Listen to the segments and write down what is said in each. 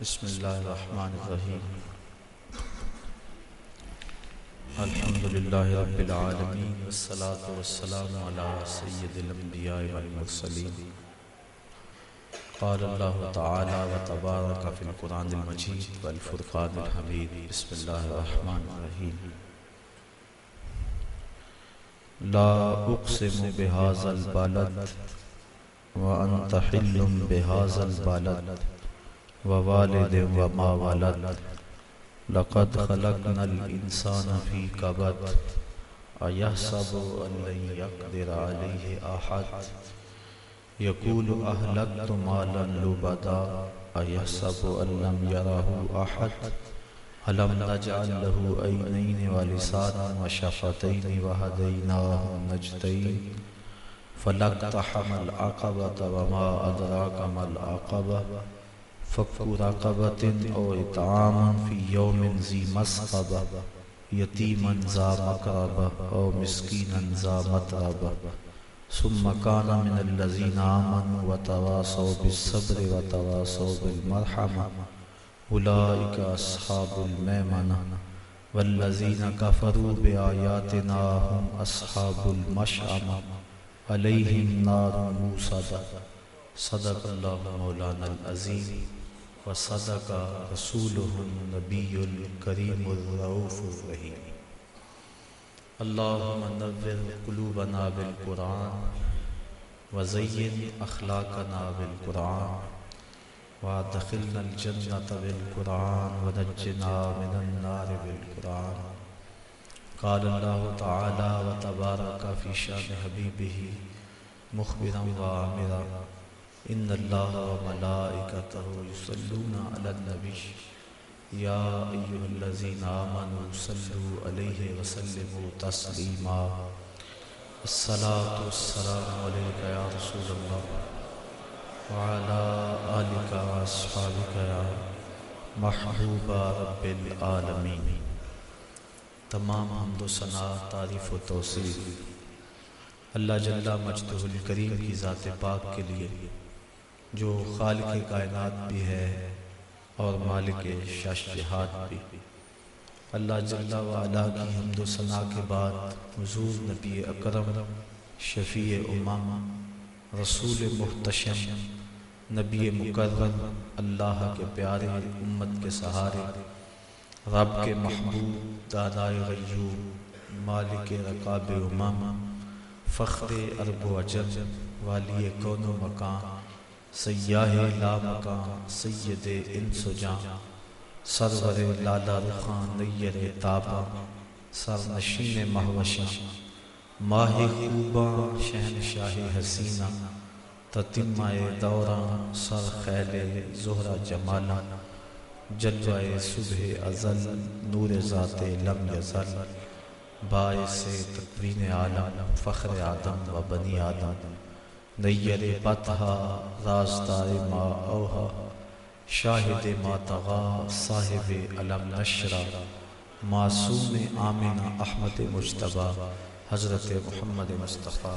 بسم اللہ الرحمن الرحیم. الحمد للہ رب العالمین والصلاة والسلام على سید الانبیاء والمرسلین. قال اللہ تعالی وتبارک فی القرآن المجید والفرقان الحمید. بسم اللہ الرحمن الرحیم. لا اقسم بهذا البلد وانت حل بهذا البلد. ووالد وما ولد. لقد خلقنا الإنسان في كبد أيحسب أن لن يقدر عليه أحد يقول أهلكت مالا لبدا. أيحسب أن لم يره أحد ألم نجعل له عينين ولسانا وشفتين وهديناه النجدين فلاقتحم العقبة وما أدراك ما العقبة. فکو راقبت او اطعام فی یوم زی مسقبہ یتیما زا مقربہ او مسکینا زا مطربہ ثم كان من الذين آمنوا وتواصوا بالصبر وتواصوا بالمرحمة. أولئك أصحاب الميمنة. والذين كفروا بآياتنا هم أصحاب المشأمة. عليهم نار موسدة صدق الله مولانا العظيم. وصدق رسوله النبي الكريم الرؤوف الرحيم. اللهم نور قلوبنا بالقرآن وزين أخلاقنا بالقرآن وادخلنا الجنة بالقرآن ونجنا من النار بالقرآن. قال الله تعالى وتبارك في شان حبيبه مخبرا وعامرا ان اللہ ملائکتہ یصلون علی النبی یا ایوہ الذین آمنوا صلو علیہ وسلموا تسلیما الصلاة والسلام علیکہ یا رسول اللہ وعلا آلکہ واصحابکہ یا محبوب رب العالمین تمام حمد و سنا تعریف و توصیل اللہ جللہ مجدہ الکریم کی ذات پاک کے لیے جو خالق کائنات بھی ہے اور مالک شش جہاد بھی۔ اللہ جل وعلا کی حمد و ثناء کے بعد حضور نبی اکرم، شفیع امام رسول محتشم، نبی مکرم، اللہ کے پیارے امت کے سہارے، رب کے محبوب، دادائے غیوب، مالک رقاب امام فخر عرب و عجم والی کون و مکان سیاہ لا مکان سید انس و جان سرور لالا رخان، نیر تابا سر نشین محوشا ماہ خوبا شہن شاہ حسینہ تتمہ دوران، سر خیل زہرہ جمالا جلوہ صبح ازل، نور ذات لم یزل، باعث تقوین عالم، فخر آدم و بنی آدم۔ نیر پتہا راستار ما اوہا، شاہد ما تغا، صاحب علم نشرہ معصوم آمینہ احمد مجتبہ حضرت محمد مصطفیٰ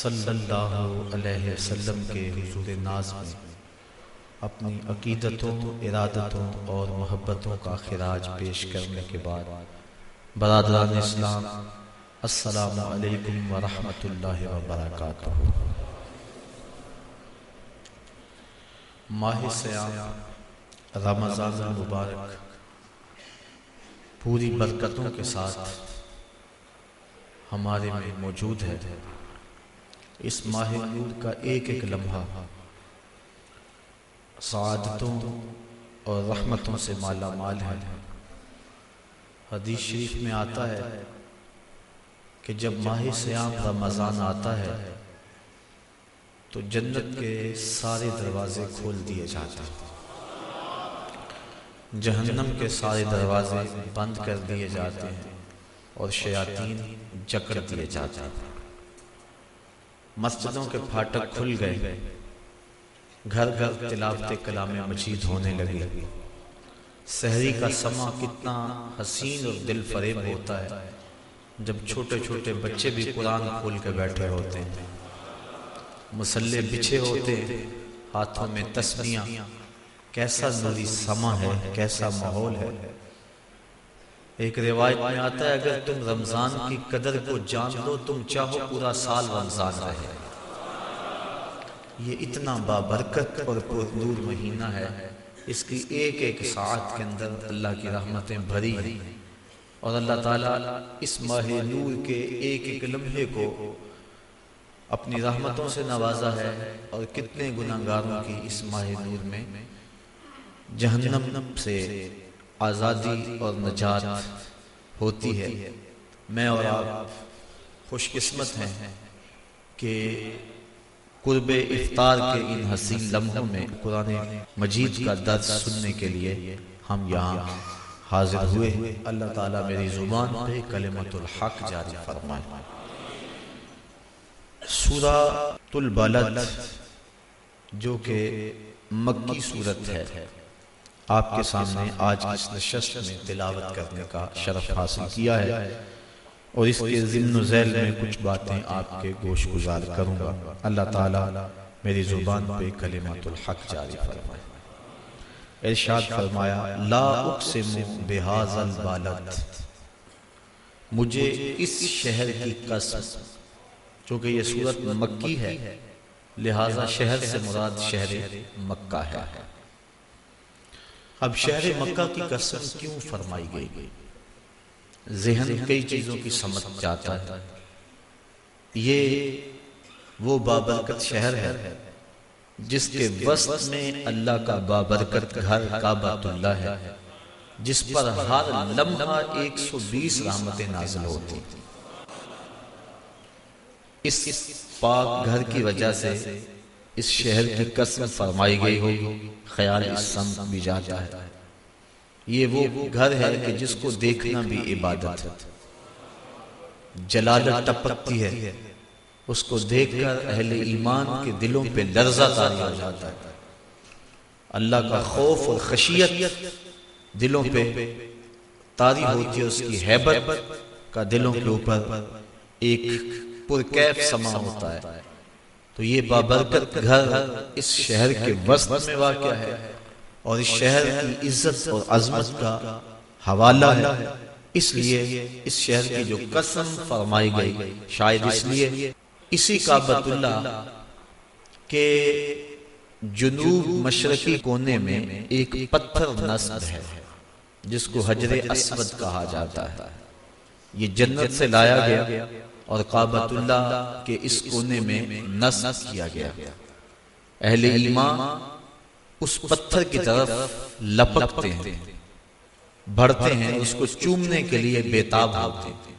صلی اللہ علیہ وسلم کے حضور ناز میں اپنی عقیدتوں، ارادتوں اور محبتوں کا خراج پیش کرنے کے بعد، برادران اسلام السلام علیکم ورحمۃ اللہ وبرکاتہ۔ ماہ سیام رمضان المبارک۔ پوری برکتوں کے ساتھ ہمارے میں موجود ہے۔ اس ماہ نور کا ایک ایک لمحہ سعادتوں اور رحمتوں سے مالا مال ہے۔ حدیث شریف میں آتا ہے کہ جب ماہ سیام رمضان آتا ہے، تو جنت کے سارے دروازے کھول دیے جاتے ہیں۔ جہنم کے سارے دروازے بند کر دیے جاتے ہیں اور شیاطین جکڑ دیے جاتے ہیں۔ مسجدوں کے پھاٹک کھل گئے، گھر گھر تلاوت کلام مجید ہونے لگے۔ سہری کا سما کتنا حسین اور دل فریب ہوتا ہے۔ جب چھوٹے چھوٹے بچے بھی قرآن کھول کے بیٹھے ہوتے ہیں۔ مسلح بچھے ہوتے ہیں۔ ہاتھوں میں تسمیاں کیسا نوری سما ہے کیسا ماحول ہے۔ ایک روایت میں آتا ہے اگر تم رمضان کی قدر کو جان لو تم چاہو پورا سال رمضان رہے۔ یہ اتنا بابرکت اور پردور مہینہ ہے۔ اس کی ایک ایک ساعت کے اندر اللہ کی رحمتیں بھری اور اللہ تعالیٰ اس ماہ نور کے ایک ایک لمحے کو اپنی رحمتوں سے نوازا ہے اور کتنے گناہ گاروں کی اس ماہ نور میں جہنم سے آزادی اور نجات ہوتی ہے۔ میں اور آپ خوش قسمت ہیں کہ قرب افطار کے ان حسین لمحوں میں قرآن مجید کا درد سننے کے لیے ہم یہاں حاضر ہوئے۔ اللہ تعالیٰ میری زبان پہ کلمت الحق جاری فرمائے۔ سورہ البلد، جو کہ مکی صورت ہے۔ آپ کے سامنے آج اس نشست میں تلاوت کرنے کا شرف حاصل کیا ہے۔ اور اس کے ضمن و ذیل میں کچھ باتیں آپ کے گوش گزار کروں گا۔ اللہ تعالیٰ میری زبان پہ کلمت الحق جاری فرمائے۔ ارشاد فرمایا، لا اقسم بہاز البالد مجھے اس شہر کی قسم، چونکہ یہ صورت مکی ہے، لہٰذا شہر سے مراد شہر مکہ ہے۔ اب شہر مکہ کی قسم کیوں فرمائی گئی؟ ذہن کئی چیزوں کی سمجھ جاتا ہے۔ یہ وہ بابرکت شہر ہے جس کے وسط میں اللہ کا بابرکت گھر کعبۃ اللہ ہے، جس پر ہر لمحہ ایک سو بیس رحمتیں نازل ہوتی۔ اس پاک گھر کی وجہ سے اس شہر کی قسم فرمائی گئی ہوگی، خیال اس سمت بھی جاتا ہے۔ یہ وہ گھر ہے کہ جس کو دیکھنا بھی عبادت ہے۔ جلالت ٹپکتی ہے۔ اس کو دیکھ کر اہل ایمان کے دلوں پہ لرزہ تاری ہو جاتا ہے۔ اللہ کا خوف اور خشیت دلوں پہ تاری ہوتی ہے، اس کی حیبت کا دلوں کے اوپر ایک پرکیف سما ہوتا ہے۔ تو یہ بابرکت گھر اس شہر کے وسط میں واقع ہے اور اس شہر کی عزت اور عظمت کا حوالہ ہے۔ اس لیے اس شہر کی جو قسم فرمائی گئی، شاید اس لیے اسی کعبۃ اللہ کے جنوب مشرقی کونے میں ایک پتھر نصب ہے جس کو حجر اسود کہا جاتا ہے۔ یہ جنت سے لایا گیا اور کعبۃ اللہ کے اس کونے میں نصب کیا گیا۔ اہل ایمان اس پتھر کی طرف لپکتے ہیں بڑھتے ہیں اس کو چومنے کے لیے بیتاب ہوتے ہیں۔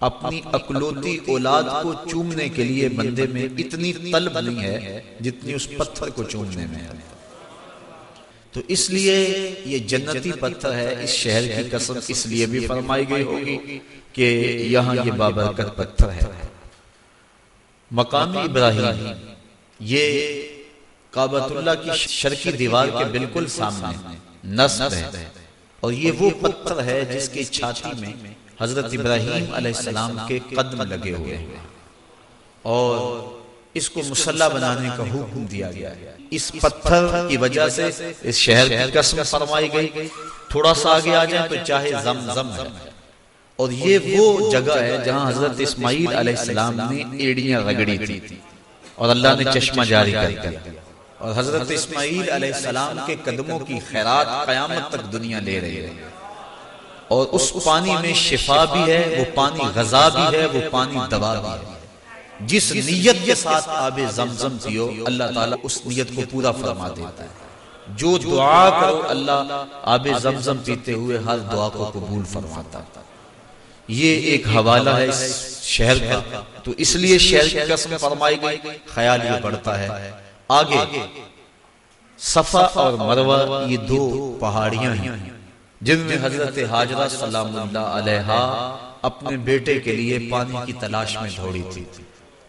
اپنی اکلوتی اولاد کو چومنے کے لیے بندے میں اتنی طلب نہیں ہے جتنی اس پتھر کو چومنے میں ہے۔ تو اس لیے یہ جنتی پتھر ہے، اس شہر کی قسم اس لیے بھی فرمائی گئی ہوگی کہ یہاں یہ بابرکت پتھر ہے۔ مقامی ابراہیم، یہ کعبۃ اللہ کی شرکی دیوار کے بالکل سامنے، نصب ہے۔ اور یہ وہ پتھر ہے جس کی چھاتی میں حضرت ابراہیم علیہ السلام کے قدم لگے ہوئے ہیں۔ اور اس کو مسلح بنانے کا حکم دیا گیا۔ ہے اس پتھر کی وجہ سے اس شہر کی قسم فرمائی گئی۔ تھوڑا سا آگے آ جائیں تو چاہے زمزم ہے۔ اور یہ وہ جگہ ہے جہاں حضرت اسماعیل علیہ السلام نے ایڑیاں رگڑی تھی۔ اور اللہ نے چشمہ جاری کر دیا۔ اور حضرت اسماعیل علیہ السلام کے قدموں کی خیرات قیامت تک دنیا لے رہی ہے اور اس پانی میں شفا بھی ہے وہ پانی غذا بھی ہے وہ پانی دوا بھی ہے۔ جس نیت کے ساتھ آب زمزم پیو اللہ تعالیٰ اس نیت کو پورا فرما دیتا ہے۔ جو دعا کرو اللہ آب زمزم پیتے ہوئے ہر دعا کو قبول فرماتا ہے۔ یہ ایک حوالہ ہے اس شہر کا۔ تو اس لیے شہر کی قسم فرمائی گئی خیال یہ پڑتا ہے۔ آگے صفا اور مروہ یہ دو پہاڑیاں ہیں جن میں حضرت حاجرہ سلام اللہ علیہ اپنے بیٹے کے لیے پانی کی تلاش میں دھوڑی تھی۔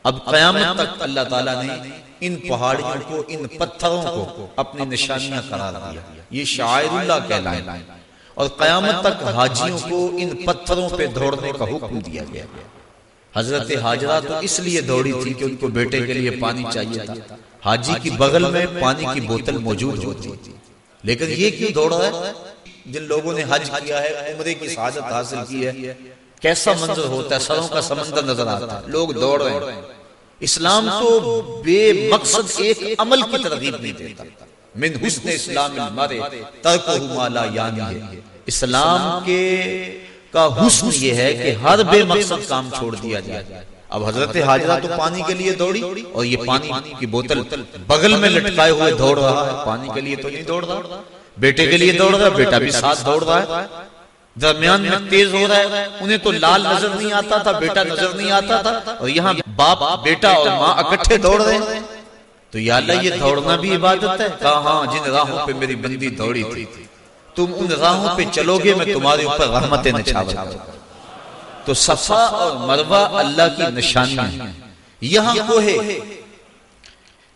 اب قیامت تک اللہ تعالیٰ نے ان پہاڑیوں کو ان پتھروں کو اپنی نشانیاں قرار دیا۔ یہ شاعر اللہ کہلائیں اور قیامت تک حاجیوں کو ان پتھروں پہ دوڑنے کا حکم دیا گیا۔ حضرت حاجرہ تو اس لیے دوڑی تھی کہ ان کو بیٹے کے لیے پانی چاہیے تھا۔ حاجی کی بغل میں پانی کی بوتل موجود ہوتی لیکن یہ کیوں دوڑ رہا ہے جن لوگوں نے حج کیا ہے عمرے کی سعادت حاصل کی ہے۔ کیسا منظر ہوتا ہے؟ سروں کا سمندر نظر آتا ہے۔ لوگ دوڑ رہے ہیں۔ اسلام تو بے مقصد ایک عمل کی ترغیب نہیں دیتا۔ من حسن اسلام المرے ترکہ مالا یعنی ہے۔ اسلام کے کا حسن یہ ہے کہ ہر بے مقصد کام چھوڑ دیا جائے۔ اب حضرت حاجرہ تو پانی کے لیے دوڑی اور یہ پانی کی بوتل بغل میں لٹکائے ہوئے دوڑ رہا ہے۔ پانی کے لیے تو نہیں دوڑ رہا۔ بیٹے کے لیے دوڑ رہا ہے، بیٹا بھی ساتھ دوڑ رہا ہے۔ درمیان میں تیز ہو رہا ہے، انہیں تو لال نظر نہیں آتا تھا، بیٹا نظر نہیں آتا تھا۔ اور یہاں باپ، بیٹا اور ماں اکٹھے دوڑ رہے ہیں۔ تو یا اللہ، یہ دوڑنا بھی عبادت ہے۔ کہا ہاں جن راہوں پہ میری بندی دوڑی تھی۔ تم ان راہوں پہ چلو گے میں تمہارے اوپر رحمتیں نچھاور کروں تو صفا اور مروہ اللہ کی نشانی ہے۔ یہاں کوہ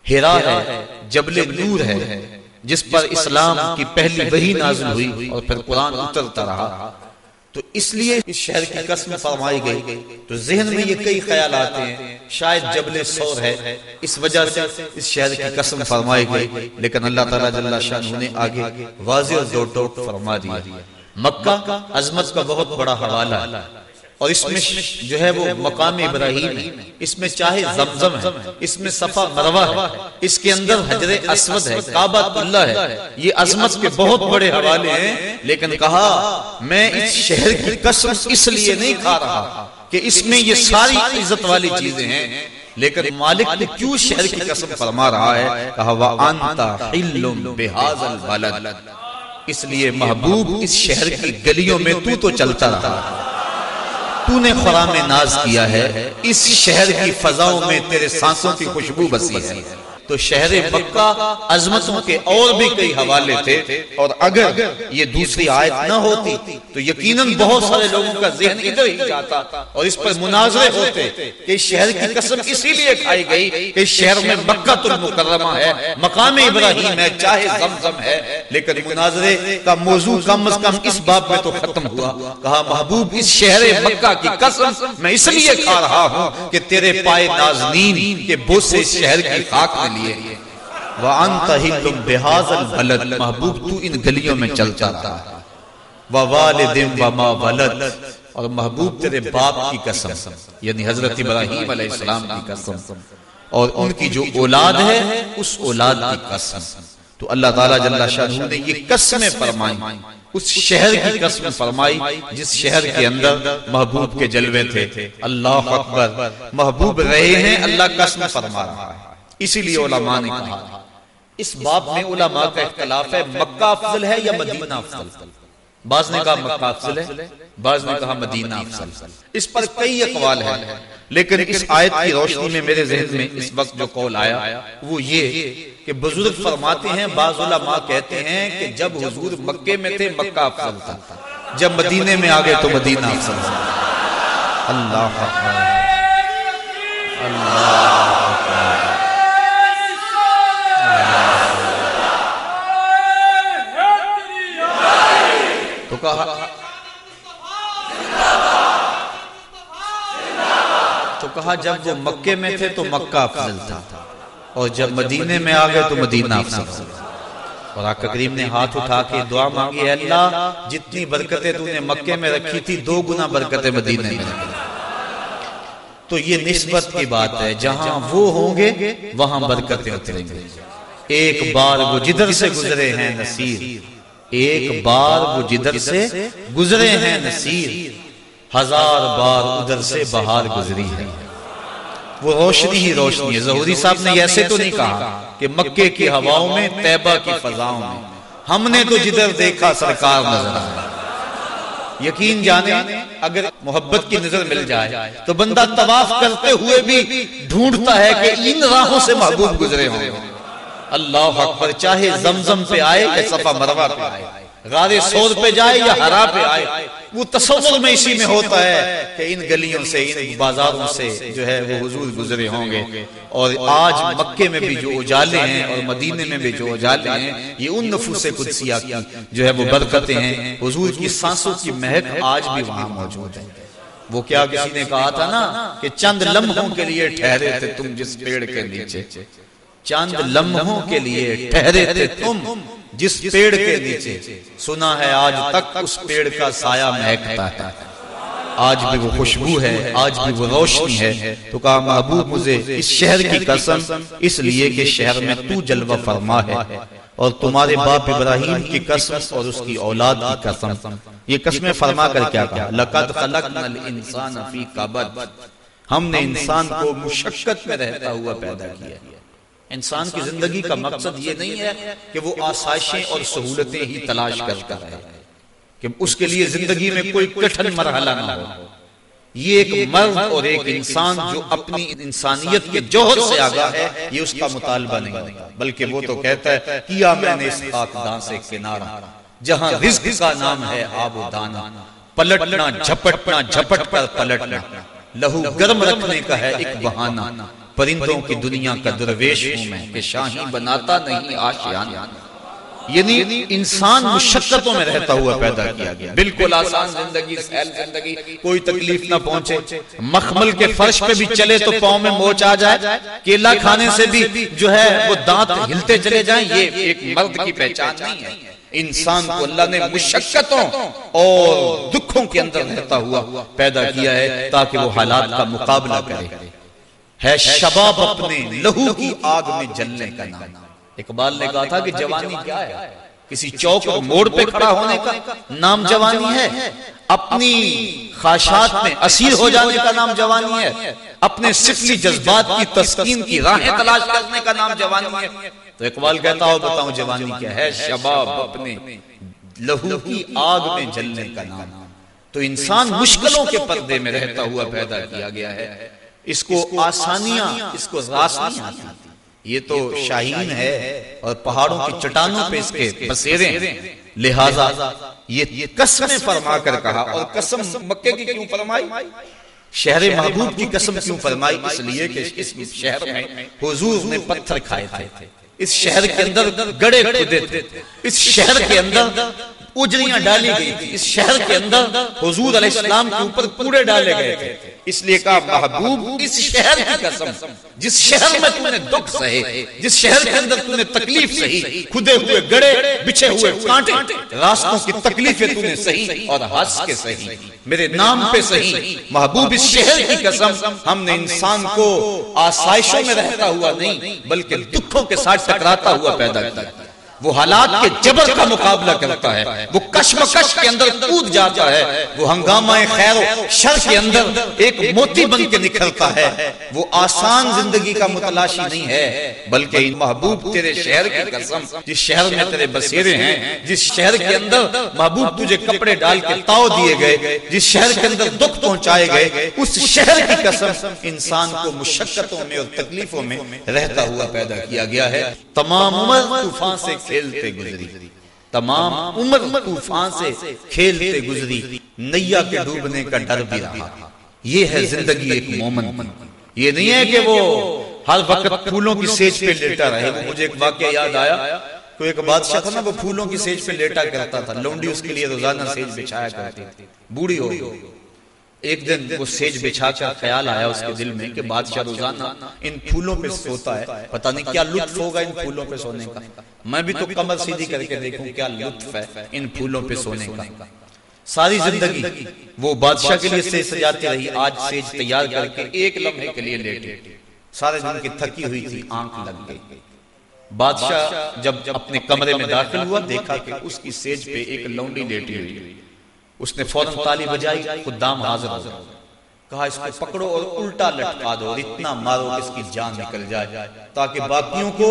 ہیرا ہے، جبل نور ہے۔ جس پر اسلام کی پہلی وہی نازل ہوئی اور پھر قرآن اترتا رہا۔ تو اس لیے اس شہر کی قسم فرمائی گئی۔ تو ذہن میں یہ کئی خیال آتے ہیں۔ شاید جبل سور ہے۔ اس وجہ سے اس شہر کی قسم فرمائی گئی۔ لیکن اللہ تعالیٰ جل شاہ نے آگے واضح اور دو ٹوٹ فرما دیا مکہ عظمت کا بہت بڑا حوالہ ہے۔ اور اس میں جو ہے وہ مقام ابراہیم ہے۔ اس میں چاہے زمزم ہے۔ اس میں صفا مروہ ہے۔ اس کے اندر حجر اسود ہے۔ کعبہ اللہ ہے۔ یہ عظمت کے بہت بڑے حوالے ہیں۔ لیکن کہا، میں اس شہر کی قسم اس لیے نہیں کھا رہا کہ اس میں یہ ساری عزت والی چیزیں ہیں۔ لیکن مالک نے کیوں شہر کی قسم فرما رہا ہے؟ کہا، وَأَنْتَ حِلُّمْ بِهَذَا الْبَلَدِ۔ اس لیے محبوب اس شہر کی گلیوں میں تو تو چلتا رہا۔ تو نے خرام ناز کیا ہے، اس شہر کی فضاؤں میں تیرے سانسوں کی خوشبو بسی ہے۔ تو شہر مکہ عظمتوں کے اور بھی کئی حوالے تھے۔ اور اگر یہ دوسری آیت نہ ہوتی تو یقیناً بہت سارے لوگوں کا ذہن ادھر ہی جاتا۔ اور اس پر مناظرے ہوتے کہ شہر کی قسم اسی لیے کھائی گئی کہ شہر میں مکہ المکرمہ ہے، مقام ابراہیم ہے، چاہے زمزم ہے۔ لیکن مناظرے کا موضوع کم از کم اس باب میں تو ختم ہوا۔ کہا، محبوب، اس شہر مکہ کی قسم میں اس لیے کھا رہا ہوں کہ تیرے پائے نازنین کے بوسے شہر کی خاک میں لیے۔ وَأَنْتَ هِلُّمْ بِهَذَا الْبَلَدِ۔ محبوب تو ان گلیوں میں چلتا رہا۔ وَوَالِدٍ وَمَا وَلَدْ۔ اور محبوب تیرے باپ کی قسم یعنی حضرت ابراہیم علیہ السلام کی قسم۔ اور ان کی جو اولاد ہے، اس اولاد کی قسم۔ تو اللہ تعالیٰ جل شاہ نے یہ قسمیں فرمائی اس شہر کی قسم فرمائی، جس شہر کے اندر محبوب کے جلوے تھے۔ اللہ اکبر، محبوب رہے ہیں، اللہ قسم فرما رہا ہے۔ اسی لیے علماء نے کہا اس باب میں علماء کا اختلاف ہے مکہ افضل ہے یا مدینہ افضل؟ بعض نے کہا مکہ افضل ہے بعض نے کہا مدینہ افضل۔ اس پر کئی اقوال ہیں لیکن اس آیت کی روشنی میں میرے ذہن میں اس وقت جو قول آیا وہ یہ کہ بزرگ فرماتے ہیں بعض علماء کہتے ہیں کہ جب حضور مکے میں تھے مکہ افضل تھا۔ جب مدینے میں آگے تو مدینہ افضل تھا۔ اللہ اللہ کہا۔ تو کہا، جب وہ مکے میں تھے تو مکہ افضل تھا۔ اور جب مدینے میں آ گئے تو مدینہ افضل تھا۔ اور آقا کریم نے ہاتھ اٹھا کے دعا مانگی ہے اللہ، جتنی برکتیں تو نے مکے میں رکھی تھی، دو گنا برکتیں مدینے میں تو یہ نسبت کی بات ہے، جہاں وہ ہوں گے، وہاں برکتیں اتریں گے۔ ایک بار وہ جدھر سے گزرے ہیں، نصیر۔ ایک بار وہ جدھر سے گزرے ہیں نصیر۔ ہزار بار ادھر سے بہار گزری ہے وہ روشنی ہی روشنی ہے۔ ظہوری صاحب نے ایسے تو نہیں کہا کہ مکے کی ہواوں میں تیبہ کی فضاؤں میں۔ ہم نے تو جدھر دیکھا سرکار نظر آیا یقین جانے اگر محبت کی نظر مل جائے تو بندہ طواف کرتے ہوئے بھی ڈھونڈتا ہے کہ ان راہوں سے محبوب گزرے ہوں۔ اللہ اکبر چاہے زمزم پہ آئے یا صفا مروہ پہ آئے غار سود پہ جائے یا ہرا پہ آئے، وہ تصور میں اسی میں ہوتا ہے کہ ان گلیوں سے، ان بازاروں سے جو ہے وہ حضور گزرے ہوں گے۔ اور آج مکے میں بھی جو اجالے ہیں اور مدینے میں بھی جو اجالے ہیں، یہ ان نفوس قدسیہ کی جو ہے وہ برکتیں ہیں۔ حضور کی سانسوں کی مہک آج بھی وہاں موجود ہے۔ وہ کیا کسی نے کہا تھا نا کہ چند لمحوں کے لیے ٹھہرے تھے تم جس پیڑ کے نیچے۔ چند لمحوں کے لیے ٹھہرے تھے تم جس پیڑ کے نیچے۔ سنا ہے آج تک اس پیڑ کا سایہ مہکتا ہے۔ آج بھی وہ خوشبو ہے آج بھی وہ روشنی ہے۔ تو کہا محبوب مجھے اس شہر کی قسم اس لیے کہ شہر میں تو جلوہ فرما ہے۔ اور تمہارے باپ ابراہیم کی قسم اور اس کی اولاد کی قسم۔ یہ قسمیں فرما کر کیا کہا لقد خلقنا الانسان فی قبض ہم نے انسان کو مشقت میں رہتا ہوا پیدا کیا انسان کی زندگی کا مقصد یہ نہیں ہے کہ وہ آسائشیں اور سہولتیں ہی تلاش کرتا ہے کہ اس کے لیے زندگی میں کوئی کٹھن مرحلہ نہ ہو۔ یہ ایک مرد اور ایک انسان جو اپنی انسانیت کے جوہر سے آگاہ ہے یہ اس کا مطالبہ نہیں بلکہ وہ تو کہتا ہے کیا میں نے اس خاکدان سے کنارہ جہاں رزق کا نام ہے آب و دانا پلٹنا جھپٹنا جھپٹ کر پلٹنا لہو گرم رکھنے کا ہے ایک بہانہ پرندوں کی دنیا کا درویش ہوں میں کہ شاہی بناتا نہیں آشیانہ۔ یعنی انسان مشقتوں میں رہتا ہوا پیدا کیا گیا۔ بالکل آسان زندگی سہل زندگی کوئی تکلیف نہ پہنچے۔ مخمل کے فرش پہ بھی چلے تو پاؤں میں موچ آ جائے۔ کیلا کھانے سے بھی جو ہے وہ دانت ہلتے چلے جائیں۔ یہ ایک مرد کی پہچان نہیں ہے۔ انسان کو اللہ نے مشقتوں اور دکھوں کے اندر رہتا ہوا پیدا کیا ہے تاکہ وہ حالات کا مقابلہ کرے ہے شباب اپنے لہو کی آگ میں جلنے کا نام۔ اقبال نے کہا تھا کہ جوانی کیا ہے؟ کسی چوک اور موڑ پہ کھڑا ہونے کا نام جوانی ہے۔ اپنی خواہشات میں اسیر ہو جانے کا نام جوانی ہے۔ اپنے سفلی جذبات کی تسکین کی راہیں تلاش کرنے کا نام جوانی ہے۔ تو اقبال کہتا ہو بتاؤں جوانی کیا ہے۔ شباب اپنے لہو کی آگ میں جلنے کا نام۔ تو انسان مشکلوں کے پردے میں رہتا ہوا پیدا کیا گیا ہے اس کو آسانیاں اس کو راسنیاں یہ تو شاہین ہے اور پہاڑوں کی چٹانوں پہ اس کے بسیرے لہذا یہ قسم فرما کر کہا۔ اور قسم مکے کی کیوں فرمائی؟ شہر محبوب کی قسم کیوں فرمائی؟ اس لیے کہ اس شہر میں حضور نے پتھر کھائے تھے۔ اس شہر کے اندر گڑے کھدے تھے۔ اس شہر کے اندر اجریاں ڈالی گئی تھی اس شہر کے اندر حضور علیہ السلام کے اوپر کوڑے ڈالے گئے تھے۔ اس لیے کہا، محبوب، اس شہر کی قسم، جس شہر میں تم نے دکھ سہے، جس شہر کے اندر تم نے تکلیف سہی، کھدے ہوئے گڑے، بچھے ہوئے کانٹے، راستوں کی تکلیفیں تم نے سہی اور ہنس کے سہی۔ میرے نام پہ سہی۔ محبوب، اس شہر کی قسم، ہم نے انسان کو آسائشوں میں رہتا ہوا نہیں، بلکہ دکھوں کے ساتھ ٹکراتا ہوا پیدا کیا۔ وہ حالات کے جبر کا مقابلہ کرتا ہے وہ کشمکش کے اندر کود جاتا ہے۔ وہ ہنگامہ خیر و شر کے اندر ایک موتی بن کے نکھرتا ہے۔ وہ آسان زندگی کا متلاشی نہیں ہے۔ بلکہ محبوب تیرے شہر کی قسم جس شہر میں تیرے بسیرے ہیں جس شہر کے اندر محبوب تجھے کپڑے ڈال کے تاؤ دیے گئے جس شہر کے اندر دکھ پہنچائے گئے اس شہر کی قسم انسان کو مشقتوں میں اور تکلیفوں میں رہتا ہوا پیدا کیا گیا ہے تمام عمر طوفان سے کھیلتے گزری۔ تمام عمر طوفان سے کھیلتے گزری۔ نیا کے ڈوبنے کا ڈر بھی رہا۔ یہ ہے زندگی ایک مومن۔ یہ نہیں ہے کہ وہ ہر وقت پھولوں کی سیج پہ لیٹا رہے۔ مجھے ایک واقعہ یاد آیا۔ کوئی ایک بادشاہ تھا نا، وہ پھولوں کی سیج پہ لیٹا کرتا تھا۔ لونڈی اس کے لیے روزانہ سیج بچھایا کرتی تھی بوڑھی ہو گئی۔ ایک دن وہ سیج بچھا کر خیال آیا اس کے دل میں کہ بادشاہ روزانہ ان پھولوں پہ سوتا ہے۔ پتہ نہیں کیا لطف ہوگا ان پھولوں پہ سونے کا۔ میں بھی تو کمر سیدھی کر کے دیکھوں کیا لطف ہے ان پھولوں پہ سونے کا۔ ساری زندگی وہ بادشاہ کے لیے سیج سجاتی رہی، آج سیج تیار کر کے ایک لمحے کے لیے لیٹے۔ سارے دن کی تھکی ہوئی تھی، آنکھ لگ گئی۔ بادشاہ جب اپنے کمرے میں داخل ہوا، دیکھا کہ اس کی سیج پہ ایک لونڈی لیٹی ہوئی۔ اس نے فوراً تالی بجائی خدام حاضر ہو کہا، اس کو پکڑو اور الٹا لٹکا دو اور اتنا مارو کہ اس کی جان نکل جائے، تاکہ باقیوں کو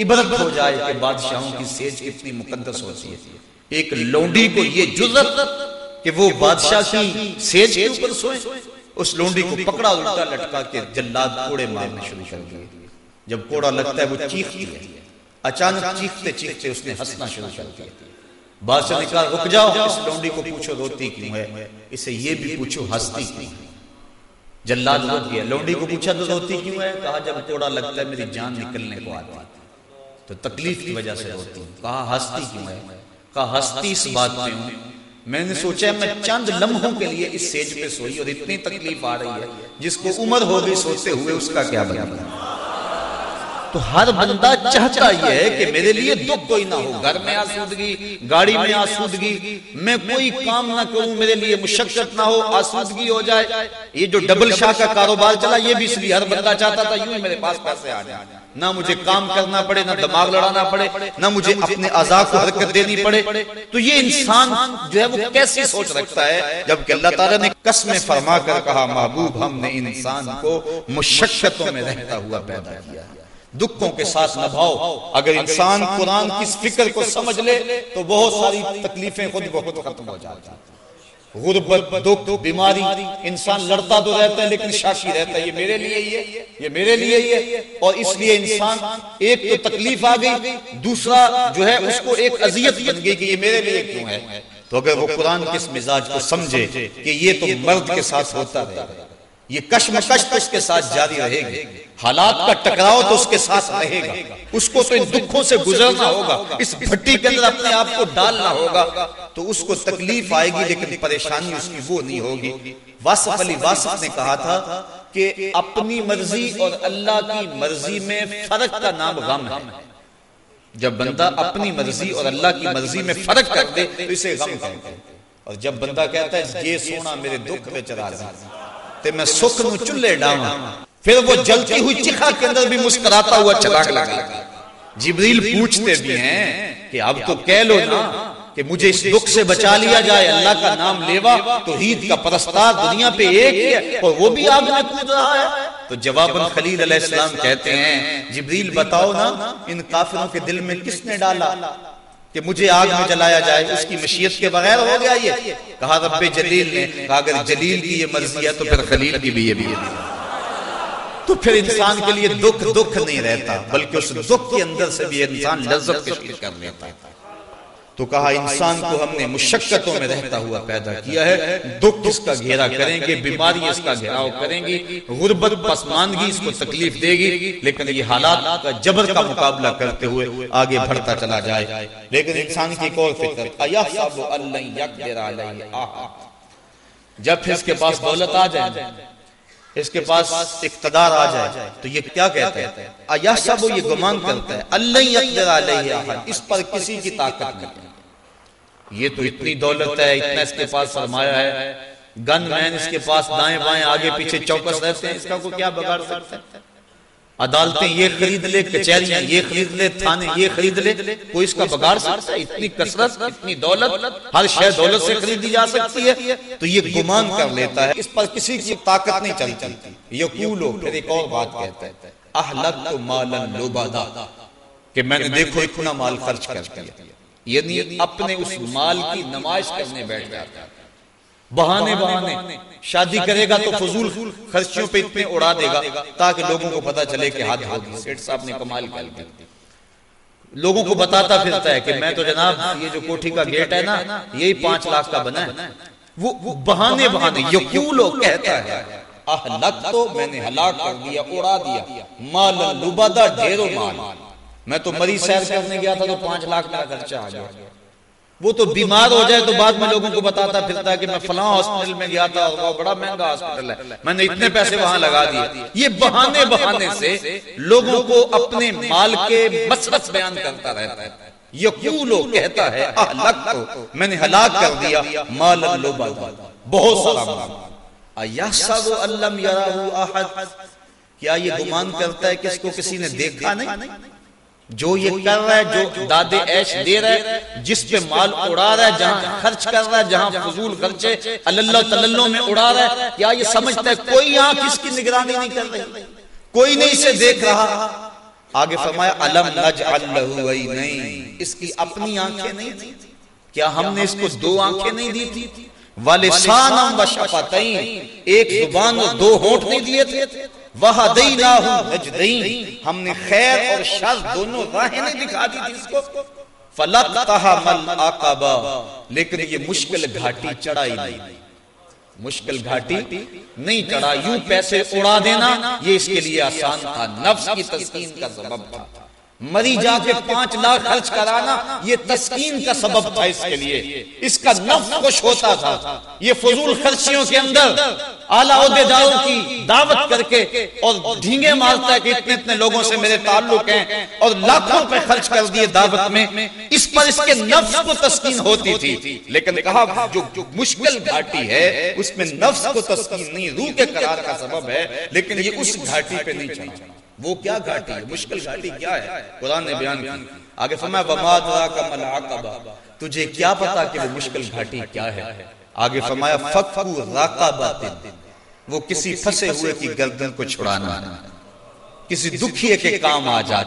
عبرت ہو جائے کہ بادشاہوں کی سیج کتنی مقدس ہوتی ہے۔ ایک لونڈی کو یہ جزت کہ وہ بادشاہ کی سیج کے اوپر سوئے۔ اس لونڈی کو پکڑا، الٹا لٹکا کے جلاد کوڑے مارنے شروع کر دیے۔ جب کوڑا لگتا ہے، وہ چیختی ہے۔ اچانک چیختے چیختے اس نے ہنسنا شروع کر دیا۔ بادشاہ نے کہا رک جاؤ. اس لونڈی کو پوچھو روتی کیوں ہے؟ اسے یہ بھی پوچھو ہستی کیوں جلاد رک گیا۔ لونڈی کو پوچھا تو روتی کیوں ہے؟ کہا جب کوڑا لگتا ہے میری جان نکلنے کو آتی تو تکلیف کی وجہ سے روتی ہوں۔ کہا ہستی کیوں ہے؟ کہا ہستی اس بات پہ ہوں۔ میں نے سوچا میں چند لمحوں کے لیے اس سیج پہ سوئی اور اتنی تکلیف آ رہی ہے جس کو عمر ہو گئی سوتے ہوئے اس کا کیا بنا تو ہر بندہ چاہتا یہ ہے کہ میرے لیے دکھ کوئی نہ ہو۔ گھر میں آسودگی، گاڑی میں آسودگی، میں کوئی کام نہ کروں، میرے لیے مشقت نہ ہو، آسودگی ہو جائے۔ یہ جو ڈبل شاہ کا کاروبار چلا، یہ بھی اس لیے ہر بندہ چاہتا تھا، یوں میرے پاس پیسے آ جائے نہ مجھے کام کرنا پڑے، نہ دماغ لڑانا پڑے، نہ مجھے اپنے آزاد کو حرکت دینی پڑے۔ تو یہ انسان جو ہے، وہ کیسی سوچ رکھتا ہے؟ جبکہ اللہ تعالیٰ نے قسم فرما کر کہا، محبوب ہم نے انسان کو مشقتوں میں رہتا ہوا پیدا کیا۔ دکھوں کے ساتھ نبھاؤ اگر انسان قرآن کی فکر کو سمجھ لے تو بہت ساری تکلیفیں خود بخود ختم ہو جاتی ہیں۔ غربت دکھ بیماری انسان لڑتا تو رہتا ہے لیکن شاشی رہتا ہے۔ یہ میرے لیے یہ یہ میرے لیے یہ اور اس لیے انسان ایک تو تکلیف آ گئی دوسرا جو ہے اس کو ایک عذیت بن گئی کہ یہ میرے لیے کیوں ہے؟ تو اگر وہ قرآن کس مزاج کو سمجھے کہ یہ تو مرد کے ساتھ ہوتا رہے یہ کشمکش تو اس کے ساتھ جاری رہے گی۔ حالات کا ٹکراؤ تو اس کے ساتھ رہے گا۔ اس کو تو ان دکھوں سے گزرنا ہوگا۔ اس بھٹی کے اندر اپنے آپ کو ڈالنا ہوگا۔ تو اس کو تکلیف آئے گی، لیکن پریشانی اس کی وہ نہیں ہوگی۔ واسف علی واسف نے کہا تھا کہ اپنی مرضی اور اللہ کی مرضی میں فرق کا نام غم ہے۔ جب بندہ اپنی مرضی اور اللہ کی مرضی میں فرق کر دے تو اسے غم کہتے ہیں۔ اور جب بندہ کہتا ہے، یہ سونا میرے دکھ میں چلا رہا تے میں سکھ نو چلے ڈاواں۔ پھر وہ جلتی ہوئی چکھا کے اندر بھی مسکراتا ہوا چلا لگا۔ جبریل پوچھتے بھی ہیں کہ اب تو کہہ لو نا کہ مجھے اس دکھ سے بچا لیا جائے، اللہ کا نام لیوا تو عید کا پرستار دنیا پہ ایک ہی ہے اور وہ بھی آگ میں کود رہا ہے۔ تو جواباً خلیل علیہ السلام کہتے ہیں، جبریل بتاؤ نا، ان کافروں کے دل میں کس نے ڈالا؟ کہ مجھے آگ میں جلایا جائے، اس کی مشیت کے بغیر ہو گیا یہ۔ کہا، رب جلیل نے، کہا، اگر جلیل کی یہ مرضی ہے تو پھر خلیل کی بھی یہ بھی تو پھر انسان کے لیے دکھ دکھ نہیں رہتا، بلکہ اس دکھ کے اندر سے بھی انسان لذت کشش کر لیتا ہے۔ تو کہا، انسان کو ہم نے مشقتوں میں رہتا ہوا پیدا کیا ہے۔ دکھ اس کا گھیرا کریں گے، بیماری اس کا گھیراؤ کریں گی۔ غربت، پسماندگی اس کو تکلیف دے گی۔ لیکن یہ حالات کا جبر کا مقابلہ کرتے ہوئے آگے بڑھتا چلا جائے۔ لیکن انسان کی ایک اور فکر جب پھر اس کے پاس دولت آ جائے اس کے پاس اقتدار آ جائے۔ تو یہ کیا کہتا ہے ایاسب یہ گمان کرتا ہے، اللہ یقدر علیہ اس پر کسی کی طاقت نہیں۔ یہ تو اتنی دولت ہے، اتنا اس کے پاس سرمایہ ہے۔ گن مین اس کے پاس دائیں بائیں، آگے پیچھے چوکس رہتے ہیں، اس کا کوئی کیا بگاڑ سکتا ہے؟ عدالتیں یہ خرید لے کچہریاں یہ خرید لے تھانے یہ خرید لے کوئی اس کا بگاڑ سکتا ہے؟ اتنی کسرت اتنی دولت ہر شہ دولت سے خریدی جا سکتی ہے۔ تو یہ گمان کر لیتا ہے۔ اس پر کسی کی طاقت نہیں چلتی۔ یقولو پھر ایک اور بات کہتا ہے۔ احلت مالا لوبادا کہ میں نے دیکھو اتنا مال خرچ کر دیا۔ یعنی اپنے اس مال کی نمائش کرنے بیٹھ جاتا ہے۔ بہانے بہانے شادی کرے گا تو فضول خرچیوں پہ اتنے اڑا دے گا تاکہ لوگوں کو پتا چلے کہ ہاتھ ہوگی سیٹ صاحب نے کمال کر دیا لوگوں کو بتاتا پھرتا ہے کہ میں تو جناب یہ جو کوٹھی کا گیٹ ہے نا یہی پانچ لاکھ کا بنا ہے۔ وہ بہانے بہانے یقولو کہتا ہے۔ اہلک تو میں نے ہلاک کر دیا اڑا دیا۔ مال لبادہ ڈھیرو مال۔ میں تو مریض سیر کرنے گیا تھا تو پانچ لاکھ کا خرچہ آ گیا۔ وہ تو بیمار ہو جائے تو بعد میں لوگوں کو بتاتا پھرتا کہ میں فلاں ہاسپٹل میں گیا تھا وہ بڑا مہنگا ہاسپٹل ہے۔ میں نے اتنے پیسے وہاں لگا دیے۔ یہ بہانے بہانے سے لوگوں کو اپنے مال کے مسرت بیان کرتا رہتا ہے۔ یقولو کہتا ہے اہلک تو میں نے ہلاک کر دیا مال اللوبا بہت سارا مال۔ ایسا وہ علم یراہو احد۔ کیا یہ گمان کرتا ہے کہ اس کو کسی نے دیکھا نہیں؟ جو یہ کر رہا ہے، جو دادے ایش دے رہا ہے، جس پہ مال اڑا رہا ہے، جہاں خرچ کر رہا ہے، جہاں فضول خرچے اللہ تللوں میں اڑا رہا ہے کیا یہ سمجھتا ہے کوئی آنکھ اس کی نگرانی نہیں کر رہی، کوئی نہیں اسے دیکھ رہا۔ آگے فرمایا علم نجعل لہو نہیں اس کی اپنی آنکھیں نہیں تھی کیا ہم نے اس کو دو آنکھیں نہیں دی تھی؟ وَلِسَانًا وَشَفَتَئِن ایک زبان دو ہونٹ نہیں دیے تھے۔ وَحَدَيْنَاهُ نَجْدَيْن ہم نے خیر اور شر دونوں راہیں دکھا دی تھی اس کو۔ فَلَقْتَهَا مَلْ عَقَبَا لیکن یہ مشکل گھاٹی چڑھائی نہیں۔ مشکل گھاٹی نہیں چڑھا یوں پیسے اڑا دینا، یہ اس کے لیے آسان تھا۔ نفس کی تسکین کا سبب تھا۔ مری جا کے پانچ لاکھ خرچ کرانا یہ تسکین کا سبب تھا اس کے لیے۔ اس کا نفس خوش ہوتا تھا۔ یہ فضول خرچیوں کے اندر اعلیٰ عہدیداروں کی دعوت کر کے اور ڈھینگے مارتا ہے کہ اتنے اتنے لوگوں سے میرے تعلق ہیں اور لاکھوں پہ خرچ کر دیے دعوت میں۔ اس پر اس کے نفس کو تسکین ہوتی تھی۔ لیکن کہا جو مشکل گھاٹی ہے اس میں نفس کو تسکین نہیں روح کے قرار کا سبب ہے لیکن یہ اس گھاٹی پہ نہیں چلا وہ کیا گھاٹی ہے؟ مشکل گھاٹی کیا ہے؟ قرآن نے بیان کی۔ آگے فرمایا وما دراک مل عقبہ تجھے کیا پتا کہ وہ مشکل گھاٹی کیا ہے؟ آگے فرمایا فکو راقبات وہ کسی پھنسے ہوئے کی گردن کو چھڑانا۔ کسی دکھیے کے کام آ جا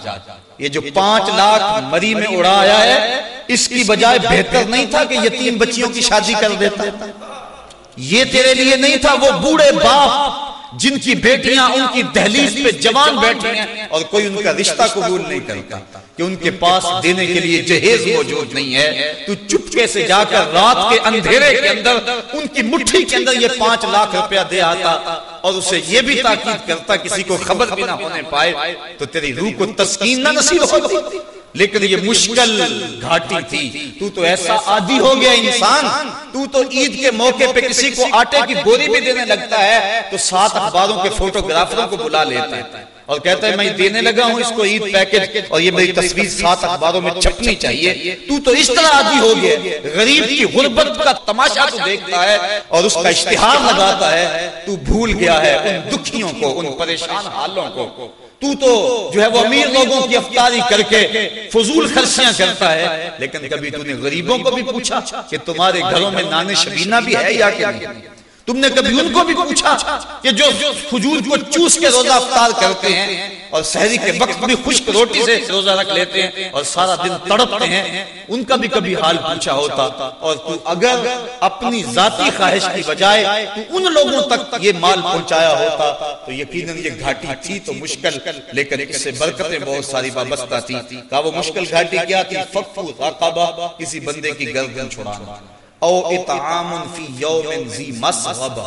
یہ جو پانچ لاکھ مری میں اڑایا ہے اس کی بجائے بہتر نہیں تھا کہ یتیم بچیوں کی شادی کر دیتا۔ یہ تیرے لیے نہیں تھا وہ بوڑھے باپ۔ جن کی بیٹیاں ان کی دہلیز پہ جوان بیٹھی ہیں اور کوئی ان کا رشتہ قبول نہیں کرتا کہ ان کے پاس دینے کے لیے جہیز موجود نہیں ہے، تو چپکے سے جا کر رات کے اندھیرے کے اندر ان کی مٹھی کے اندر یہ پانچ لاکھ روپیہ دے آتا اور اسے یہ بھی تاکید کرتا کسی کو خبر بھی نہ ہونے پائے تو تیری روح کو تسکین نہ نصیب ہوتی۔ لیکن یہ مشکل گھاٹی تھی۔ تو تو ایسا عادی ہو گیا انسان۔ تو تو عید کے موقع پہ کسی کو آٹے کی بوری بھی دینے لگتا ہے تو سات اخباروں کے فوٹوگرافروں کو بلا لیتا ہے اور کہتا ہے میں دینے لگا ہوں اس کو عید پیکج اور یہ میری تصویر سات اخباروں میں چھپنی چاہیے۔ تو تو اس طرح عادی ہو گیا۔ غریب کی غربت کا تماشا تو دیکھتا ہے اور اس کا اشتہار لگاتا ہے۔ تو بھول گیا ہے ان دکھیوں کو ان پریشان حالوں کو تو تو جو ہے وہ امیر لوگوں کی افطاری کر کے فضول خرچیاں کرتا ہے. لیکن کبھی تو نے غریبوں کو بھی پوچھا کہ تمہارے گھروں میں نان شبینہ بھی ہے یا کہ نہیں؟ تم نے کبھی ان کو بھی پوچھا کہ جو فجور کو چوس کے روزہ افطار کرتے ہیں اور سحری کے وقت بھی خشک روٹی سے روزہ رکھ لیتے ہیں اور سارا دن تڑپتے ہیں، ان کا بھی کبھی حال پوچھا ہوتا۔ اور تو اگر اپنی ذاتی خواہش کی بجائے تو ان لوگوں تک یہ مال پہنچایا ہوتا۔ تو یقیناً یہ گھاٹی تھی تو مشکل، لیکن اس سے برکتیں بہت ساری وابستہ تھی کہا وہ مشکل گھاٹی کیا تھی؟ فقو راقبہ کسی بندے کی گردن چھڑانا۔ او اطعام فی یوم ذی مسغب،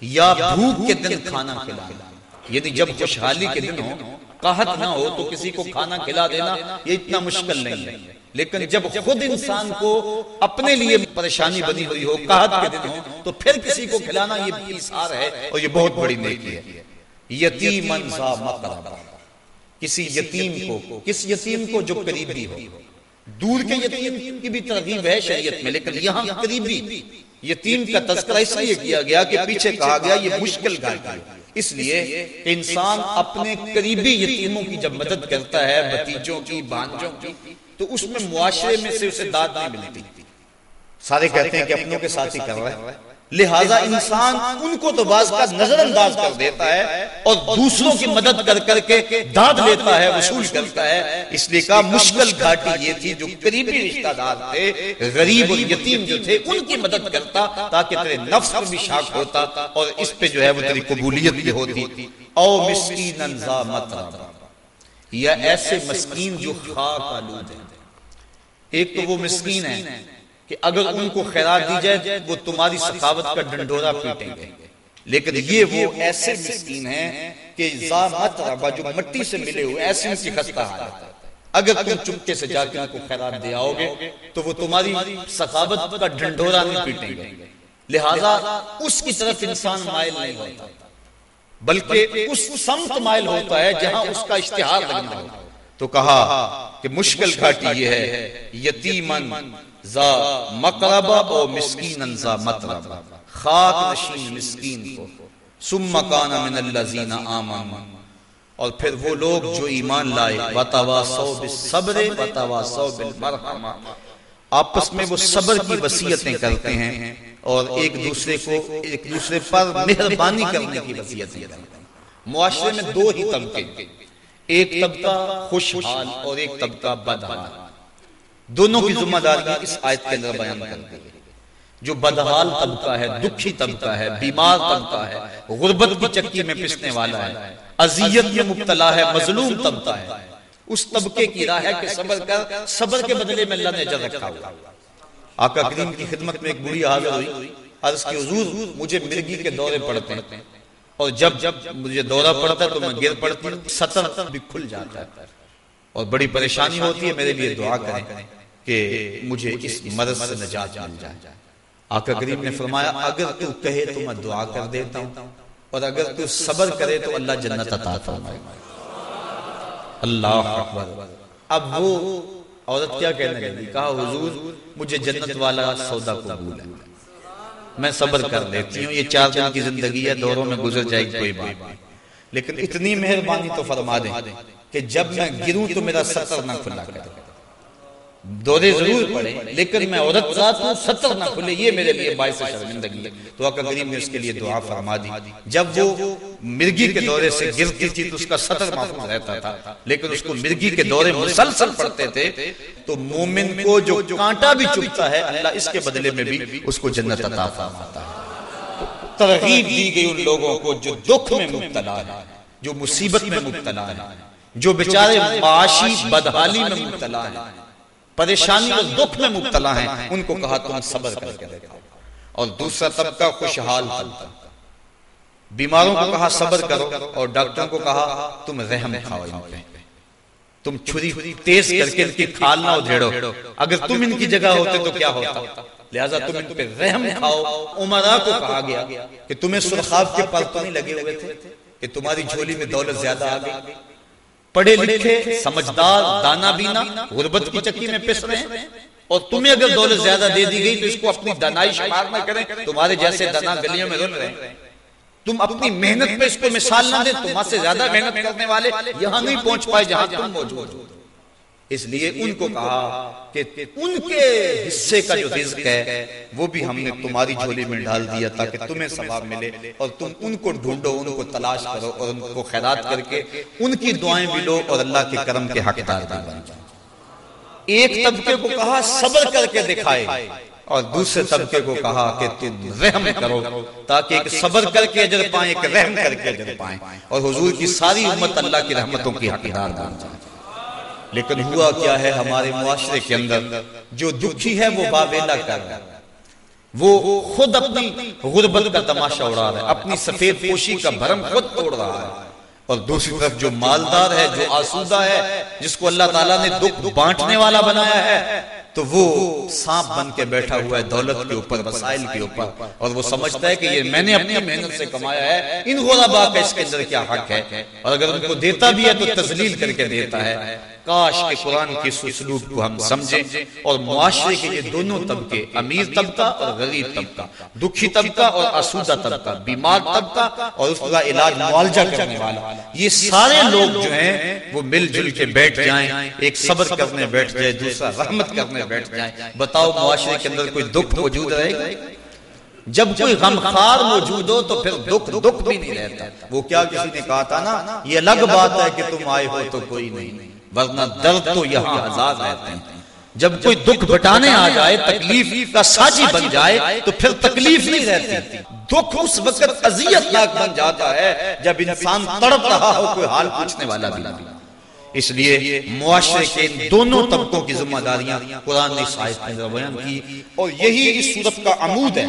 یا بھوک کے دن کھانا کھلانا۔ یعنی جب خوشحالی کے دن ہو قحط نہ ہو تو کسی کو کھانا کھلا دینا، یہ اتنا مشکل نہیں ہے۔ لیکن جب خود انسان کو اپنے لیے پریشانی بنی ہوئی ہو، قحط کے دن ہو تو پھر کسی کو کھلانا یہ ایثار ہے اور یہ بہت بڑی نیکی ہے۔ یتیمن ذا مقربہ۔ کسی یتیم کو، کس یتیم کو جو قریبی ہو۔ دور کے یتیم کی بھی ترغیب ہے شریعت میں، لیکن یہاں قریبی۔ یتیم کا تذکرہ اس لیے کیا گیا کہ پیچھے کہا گیا یہ مشکل گھاٹی ہے۔ اس لیے انسان اپنے قریبی یتیموں کی جب مدد کرتا ہے بتیجوں کی بانجوں کی، تو اس میں معاشرے میں سے اسے داد نہیں ملتی۔ سارے کہتے ہیں کہ اپنوں کے ساتھ ہی کر رہا ہے لہٰذا انسان ان کو تو بعض کا نظر انداز کر دیتا ہے اور دوسروں کی مدد کر کر کے داد لیتا ہے وصول کرتا ہے۔ اس لیے کہا مشکل گھاٹی یہ تھی جو قریبی رشتہ دار تھے غریب اور یتیم جو تھے ان کی مدد کرتا تاکہ تیرے نفس پر بھی شاک ہوتا اور اس پہ جو ہے وہ تیری قبولیت بھی ہوتی۔ او مسکین یا ایسے مسکین جو خاک آلود ہیں۔ ایک تو وہ مسکین ہے کہ اگر ان کو خیرات دی جائے، وہ تمہاری سخاوت کا ڈنڈورا پیٹیں گے۔ لیکن یہ وہ ایسے مسکین ہیں کہ زامت ربا جو مٹی سے ملے ہوئے، ایسی ان کی خستہ حالت ہے۔ اگر تم چپکے سے جا کے ان کو خیرات دے آؤ گے، تو وہ تمہاری سخاوت کا ڈنڈورا نہیں پیٹیں گے۔ لہٰذا اس کی طرف انسان مائل نہیں ہوتا، بلکہ اس سمت مائل ہوتا ہے جہاں اس کا اشتہار لگنا ہوتا ہے۔ تو کہا کہ مشکل گھاٹی یہ ہے یتیمن زا مقربہ او مسکین زا مطربہ، خاک نشین مسکین کو سم مکان من اللذین آمان اور پھر وہ لوگ جو ایمان لائے وَتَوَاسَوْ بِالصَّبْرِ وَتَوَاسَوْ بِالْمَرْحَمَ آپس میں وہ صبر کی وسیعتیں کرتے ہیں اور ایک دوسرے کو، ایک دوسرے پر مہربانی کرنے کی وسیعتیں کرتے ہیں۔ معاشرے میں دو ہی طبقے ایک طبقہ خوشحال اور ایک طبقہ بدحال۔ دونوں کی ذمہ داری اس آیت کے اندر بیان کرتے ہیں جو بدحال طبقہ ہے دکھی طبقہ ہے بیمار طبقہ ہے غربت کی چکی میں پسنے والا ہے عذیت میں مبتلا ہے مظلوم طبقہ ہے۔ اس طبقے کی راہ ہے کہ صبر کر صبر کے بدلے میں اللہ نے جر رکھا ہوا آقا کریم کی خدمت میں ایک بڑی حاضر ہوئی۔ عرض کی حضور مجھے مرگی کے دورے پڑتے ہیں۔ اور جب جب مجھے دورہ پڑتا ہے تو میں گر پڑتی ہوں سطر بھی کھل جاتا ہے۔ اور بڑی پریشانی ہوتی ہے میرے لیے دعا کریں۔ کہ مجھے اس مرض سے نجات مل جائے۔ آقا کریم نے فرمایا اگر تو کہے تو میں دعا کر دیتا ہوں۔ اور اگر تو صبر کرے تو اللہ جنت عطا فرمائے۔ اللہ اکبر۔ اب وہ عورت کیا کہنے لگی؟ کہا حضور مجھے جنت والا سودا قبول ہے۔ میں صبر کر لیتی ہوں یہ چار دن کی زندگی ہے دوروں میں گزر جائے گی کوئی بات نہیں۔ لیکن اتنی مہربانی تو فرما دیں کہ جب میں گروں تو میرا ستر نہ کھلا کرے۔ دورے ضرور پڑے لیکن میں عورت ذات ہوں ستر نہ کھلے یہ میرے لیے باعث شرمندگی ہے۔ تو آقا کریم نے اس کے لیے دعا فرما دی جب وہ مرگی کے دورے سے گرتی تھی تو اس کا ستر محفوظ رہتا تھا۔ لیکن اس کو مرگی کے دورے مسلسل پڑتے تھے تو مومن کو جو کانٹا بھی چپتا ہے اللہ اس کے بدلے میں بھی اس کو جنت عطا فرماتا ہے۔ ترغیب دی گئی ان لوگوں کو جو دکھ میں مبتلا ہے جو مصیبت میں مبتلا ہے جو بیچارے معاشی بدحالی میں مبتلا ہے۔ پریشانی اور دکھ میں مبتلا ہیں ان کو کہا تم صبر کر کے دیکھو۔ اور دوسرا طبقہ خوشحال طبقہ۔ بیماروں کو کہا صبر کرو اور ڈاکٹروں کو کہا تم رحم کھاؤ ان پہ۔ تم چھری تیز کر کے ان کی کھال نہ ادھیڑو اگر تم ان کی جگہ ہوتے تو کیا ہوتا؟ لہذا تم ان پہ رحم کھاؤ۔ عمرہ کو کہا گیا کہ تمہیں سرخاب کے پر تو نہیں لگے ہوئے تھے۔ کہ تمہاری جھولی میں دولت زیادہ آ گئی۔ پڑھے لکھے سمجھدار دانا بینا غربت کی چکی میں پس رہے ہیں اور تمہیں اگر دولت زیادہ دے دی گئی تو اس کو اپنی دنائی شمار نہ کریں تمہارے جیسے دنا گلیوں میں رن رہے۔ ہیں تم اپنی محنت پہ اس کو مثال نہ دیں تمہاں سے زیادہ محنت کرنے والے یہاں نہیں پہنچ پائے جہاں تم موجود ہو۔ اس لیے ان کو کہا کہ ان کے حصے کا جو رزق ہے وہ بھی ہم نے تمہاری جھولی میں ڈال دیا تاکہ تمہیں ثواب ملے اور تم ان کو ڈھونڈو ان کو تلاش کرو اور ان کو خیرات کر کے ان کی دعائیں بھی لو اور اللہ کے کرم کے حقدار بھی بن جاؤ۔ ایک طبقے کو کہا صبر کر کے دکھائے۔ اور دوسرے طبقے کو کہا کہ تم رحم کرو تاکہ ایک صبر کر کے اجر پائیں ایک رحم کر کے اجر پائیں اور حضور کی ساری امت اللہ کی رحمتوں کی حقدار بن جائے لیکن ہوا کیا ہے ہمارے معاشرے کے اندر؟ جو دکھی ہے وہ باویلا کر رہا ہے۔ وہ خود اپنی غربت کا تماشا اڑا رہا ہے، اپنی سفید پوشی کا بھرم خود توڑ رہا ہے۔ اور دوسری طرف جو مالدار ہے، جو آسودہ ہے، جس کو اللہ تعالیٰ نے دکھ بانٹنے والا بنایا ہے، تو وہ سانپ بن کے بیٹھا ہوا ہے دولت کے اوپر، وسائل کے اوپر۔ اور وہ سمجھتا ہے کہ یہ میں نے اپنی محنت سے کمایا ہے، ان غربا کا اس کے اندر کیا حق ہے؟ اور اگر ان کو دیتا بھی ہے تو تزلیل کر کے دیتا ہے۔ کاش کے قرآن کے سلوک کو ہم سمجھیں اور معاشرے کے یہ دونوں طبقے امیر طبقہ اور غریب طبقہ دکھی طبقہ اور اسودہ طبقہ بیمار طبقہ اور اس کا علاج معالجہ کرنے والا۔ یہ سارے لوگ جو ہیں وہ مل جل کے بیٹھ جائیں ایک صبر کرنے بیٹھ جائے دوسرا رحمت کرنے بیٹھ جائیں۔ بتاؤ معاشرے کے اندر کوئی دکھ موجود رہے گا جب کوئی غمخار موجود ہو تو پھر دکھ دکھ بھی نہیں رہتا وہ کیا کسی نے کہا تھا نا یہ الگ بات ہے کہ تم آئے ہو تو کوئی نہیں ورنہ درد تو یہاں ہزار رہتے ہیں جب کوئی دکھ بٹانے آ جائے تکلیف کا ساجی بن جائے تو پھر تکلیف نہیں رہتی۔ دکھ اس وقت عذیت ناک بن جاتا ہے جب انسان تڑپ رہا ہو کوئی حال پوچھنے والا بھی اس لیے معاشرے کے دونوں طبقوں کی ذمہ داریاں قرآن نے بیان کی۔ اور یہی اس صورت کا عمود ہے۔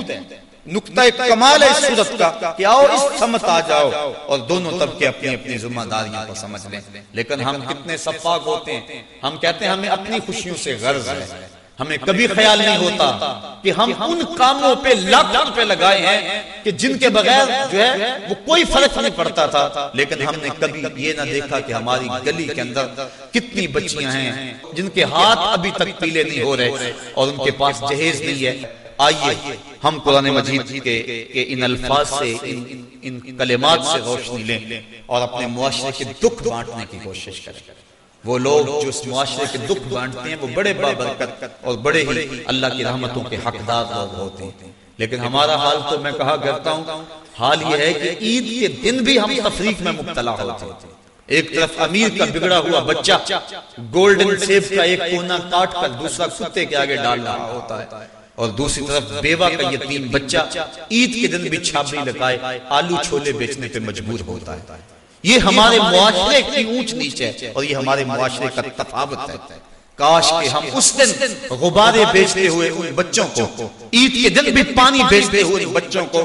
نقطہ کمال ہے اس صورت کا کہ آؤ اس سمت آ جاؤ اور دونوں طبقے اپنی اپنی ذمہ داریوں کو سمجھ لیں۔ لیکن ہم کتنے صفاق ہوتے ہیں؟ ہم کہتے ہیں ہمیں اپنی خوشیوں سے غرض ہے۔ ہمیں کبھی خیال نہیں ہوتا کہ ہم ان کاموں پہ لاکھ روپے لگائے ہیں کہ جن کے بغیر جو ہے وہ کوئی فرق نہیں پڑتا تھا۔ لیکن ہم نے کبھی یہ نہ دیکھا کہ ہماری گلی کے اندر کتنی بچیاں ہیں جن کے ہاتھ ابھی تک پیلے نہیں ہو رہے اور ان کے پاس جہیز نہیں ہے آئیے، ہم قرآن مجید کے ان الفاظ سے، ان کلمات سے روشنی لیں اور اپنے معاشرے کے دکھ بانٹنے کی کوشش کریں۔ وہ لوگ جو اس معاشرے کے دکھ بانٹتے ہیں، وہ بڑے بابرکت اور بڑے ہی اللہ کی رحمتوں کے حقدار لوگ ہوتے ہیں۔ لیکن ہمارا حال تو میں کہا کرتا ہوں، حال یہ ہے کہ عید کے دن بھی ہم تفریق میں مبتلا ہوتے ہیں۔ ایک طرف امیر کا بگڑا ہوا بچہ، گولڈن سیب کا ایک کونا کاٹ کر دوسرا کتے کے آگے ڈال رہا ہوتا ہے۔ اور دوسری طرف بیوہ کا یتیم بچہ عید کے دن بھی چھابڑی لگائے، آلو چھولے بیچنے پہ مجبور ہوتا ہے۔ یہ ہمارے معاشرے کی اونچ نیچ ہے اور یہ ہمارے معاشرے کا تفاوت ہے۔ کاش کہ ہم اس دن غبارے بیچتے ہوئے ان بچوں کو عید کے دن بھی پانی بیچتے ہوئے ان بچوں کو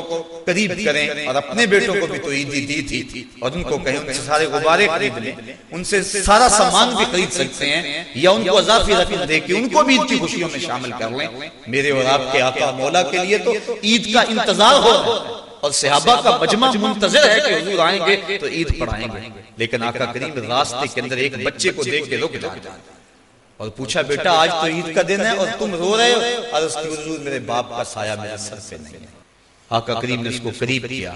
قریب کریں اور اپنے بیٹوں کو بھی تو عیدی دی تھی اور ان کو کہیں ان سے سارے غبارے خرید لیں ان سے سارا سامان بھی خرید سکتے ہیں یا ان کو اضافی رقم دے کے ان کو بھی عید کی خوشیوں میں شامل کر لیں۔ میرے اور آپ کے آقا مولا کے لیے تو عید کا انتظار ہو رہا ہے اور صحابہ کا مجمع منتظر ہے کہ حضور آئیں گے۔ تو عید پڑھائیں گے لیکن آقا کریم راستے کے اندر ایک بچے کو دیکھ کے رک جاتے اور پوچھا، بیٹا، آج تو عید کا دن ہے اور تم رو رہے ہو؟ عرض کی حضور میرے باپ کا سایہ میرے سر پہ نہیں ہے۔ آقا کریم نے اس کو قریب کیا،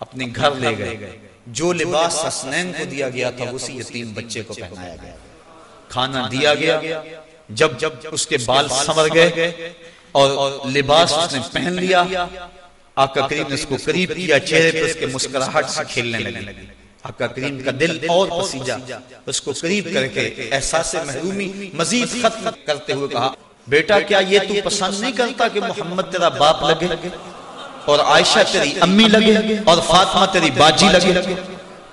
اپنے گھر لے گئے۔ جو لباس حسنین کو دیا گیا تھا، اسی یتیم بچے کو پہنایا گیا۔ کھانا دیا گیا۔ جب جب اس کے بال سمر گئے اور لباس اس نے پہن لیا، آقا کریم نے اس کو قریب کیا، چہرے پر اس کے مسکراہٹ سے کھیلنے لگے۔ آقا کریم کا دل اور پسیجا اس کو قریب کر کے احساس محرومی مزید ختم کرتے ہوئے کہا بیٹا کیا یہ تو پسند نہیں کرتا کہ محمد تیرا باپ لگے؟ اور عائشہ تیری امی لگے اور فاطمہ تیری باجی لگے۔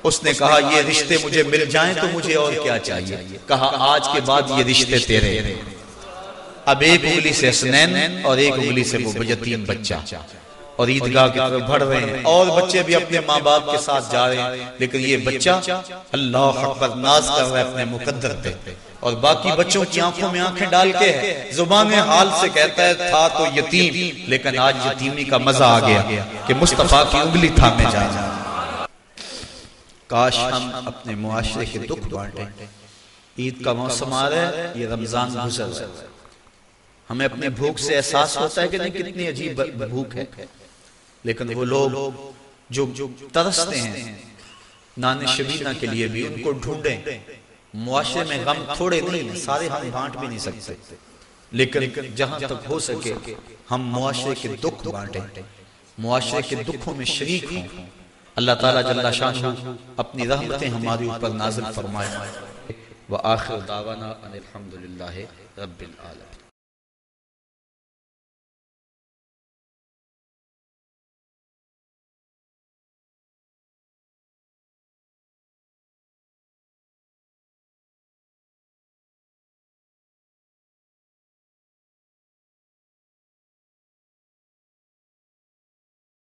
اس نے کہا یہ رشتے مجھے مل جائیں تو مجھے اور کیا چاہیے؟ کہا آج کے بعد یہ رشتے تیرے۔ اب ایک انگلی سے حسنین اور ایک انگلی سے وہ یتیم بچہ۔ اور عیدگاہ کی طرف بڑھ رہے ہیں۔ اور بچے بھی اپنے ماں باپ کے ساتھ جا رہے ہیں، لیکن یہ بچہ اللہ اکبر ناز کر رہا ہے اپنے مقدر پہ۔ اور باقی بچوں کی آنکھوں میں آنکھیں ڈال کے ہے۔ زبان حال سے کہتا ہے، تھا تو یتیم، لیکن آج یتیمی کا مزہ آ گیا کہ مصطفیٰ کی انگلی تھامے جائیں کاش ہم اپنے معاشرے کے دکھ بانٹیں۔ عید کا موسم آ رہا ہے، یہ رمضان گزر رہا ہے۔ ہمیں اپنے بھوک سے احساس ہوتا ہے کہ نہیں، کتنی عجیب بھوک ہے۔ لیکن وہ لوگ جو ترستے ہیں نان شبینہ کے لیے بھی ان کو ڈھونڈیں۔ معاشرے میں غم تھوڑے نہیں سارے ہم بانٹ بھی نہیں سکتے۔ لیکن جہاں تک ہو سکے ہم معاشرے کے دکھ بانٹیں۔ معاشرے کے دکھوں میں شریک ہوں۔ اللہ تعالیٰ جل شاہ اپنی رحمتیں ہماری اوپر نازل فرمائے۔ وآخر دعوانا ان الحمدللہ رب العالمين